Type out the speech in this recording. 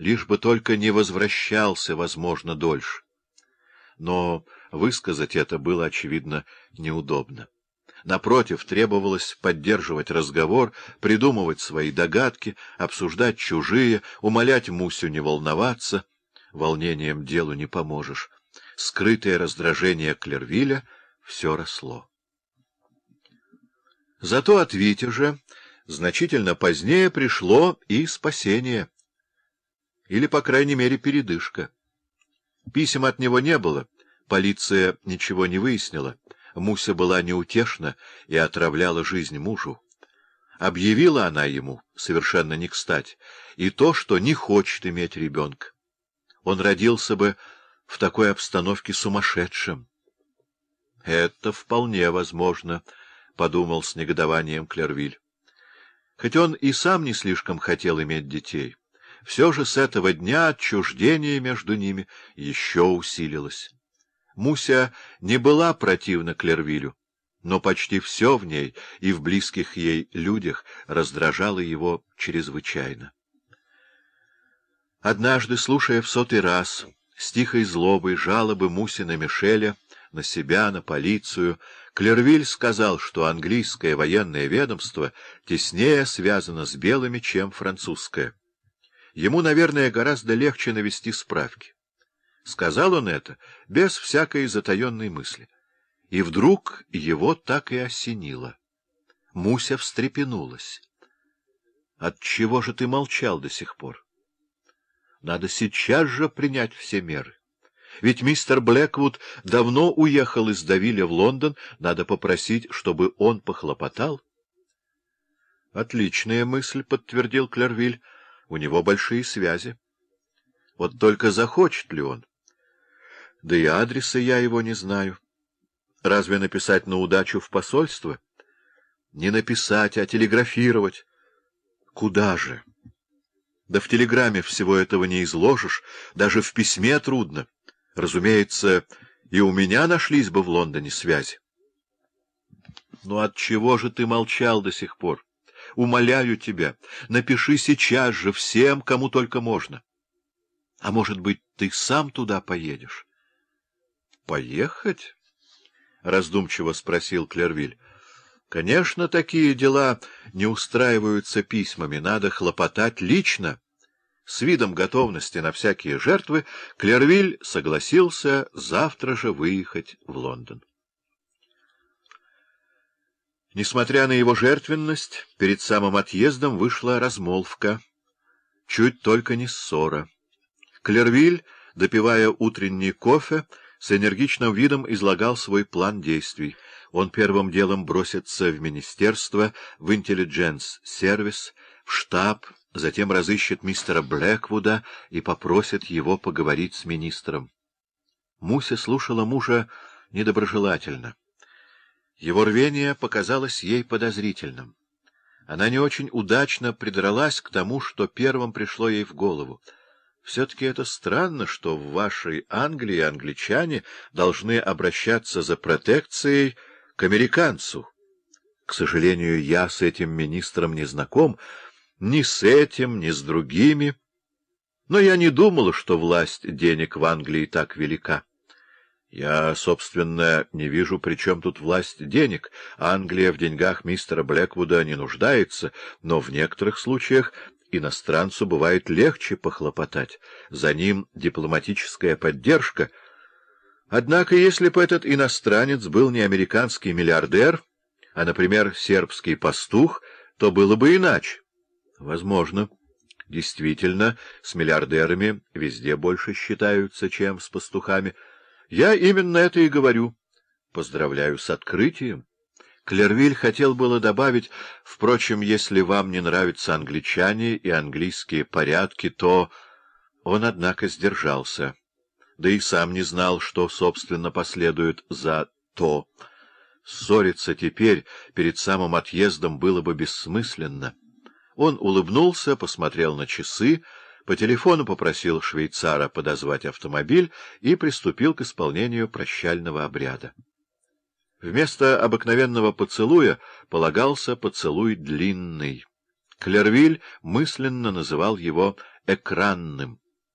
лишь бы только не возвращался, возможно, дольше. Но высказать это было, очевидно, неудобно. Напротив, требовалось поддерживать разговор, придумывать свои догадки, обсуждать чужие, умолять Мусю не волноваться. Волнением делу не поможешь. Скрытое раздражение Клервиля все росло. Зато от Витяжа значительно позднее пришло и спасение. Или, по крайней мере, передышка. Писем от него не было, полиция ничего не выяснила. Муся была неутешна и отравляла жизнь мужу. Объявила она ему, совершенно не кстати, и то, что не хочет иметь ребенка. Он родился бы в такой обстановке сумасшедшим. — Это вполне возможно, — подумал с негодованием Клервиль. Хоть он и сам не слишком хотел иметь детей, все же с этого дня отчуждение между ними еще усилилось. Муся не была противна Клервилю, но почти все в ней и в близких ей людях раздражало его чрезвычайно. Однажды, слушая в сотый раз с тихой злобой жалобы Муси на Мишеля, на себя, на полицию, Клервиль сказал, что английское военное ведомство теснее связано с белыми, чем французское. Ему, наверное, гораздо легче навести справки. Сказал он это без всякой затаенной мысли. И вдруг его так и осенило. Муся встрепенулась. — Отчего же ты молчал до сих пор? Надо сейчас же принять все меры. Ведь мистер Блэквуд давно уехал из Давиля в Лондон, надо попросить, чтобы он похлопотал. — Отличная мысль, — подтвердил Клервиль, — у него большие связи. Вот только захочет ли он? Да и адреса я его не знаю. Разве написать на удачу в посольство? Не написать, а телеграфировать. Куда же? Да в телеграмме всего этого не изложишь, даже в письме трудно. Разумеется, и у меня нашлись бы в Лондоне связи. Ну от чего же ты молчал до сих пор? Умоляю тебя, напиши сейчас же всем, кому только можно. А может быть, ты сам туда поедешь? Поехать? — раздумчиво спросил Клервиль. — Конечно, такие дела не устраиваются письмами, надо хлопотать лично. С видом готовности на всякие жертвы Клервиль согласился завтра же выехать в Лондон. Несмотря на его жертвенность, перед самым отъездом вышла размолвка. Чуть только не ссора. Клервиль, допивая утренний кофе, с энергичным видом излагал свой план действий. Он первым делом бросится в министерство, в интеллидженс-сервис, в штаб, затем разыщет мистера Блэквуда и попросит его поговорить с министром. Муся слушала мужа недоброжелательно. Его рвение показалось ей подозрительным. Она не очень удачно придралась к тому, что первым пришло ей в голову — все-таки это странно, что в вашей Англии англичане должны обращаться за протекцией к американцу. К сожалению, я с этим министром не знаком, ни с этим, ни с другими. Но я не думала, что власть денег в Англии так велика. Я, собственно, не вижу, при чем тут власть денег. Англия в деньгах мистера Блэквуда не нуждается, но в некоторых случаях иностранцу бывает легче похлопотать, за ним дипломатическая поддержка. Однако, если бы этот иностранец был не американский миллиардер, а, например, сербский пастух, то было бы иначе. Возможно. Действительно, с миллиардерами везде больше считаются, чем с пастухами. Я именно это и говорю. Поздравляю с открытием. Клервиль хотел было добавить, впрочем, если вам не нравятся англичане и английские порядки, то... Он, однако, сдержался. Да и сам не знал, что, собственно, последует за «то». Ссориться теперь, перед самым отъездом, было бы бессмысленно. Он улыбнулся, посмотрел на часы, по телефону попросил швейцара подозвать автомобиль и приступил к исполнению прощального обряда. Вместо обыкновенного поцелуя полагался поцелуй длинный. Клервиль мысленно называл его экранным.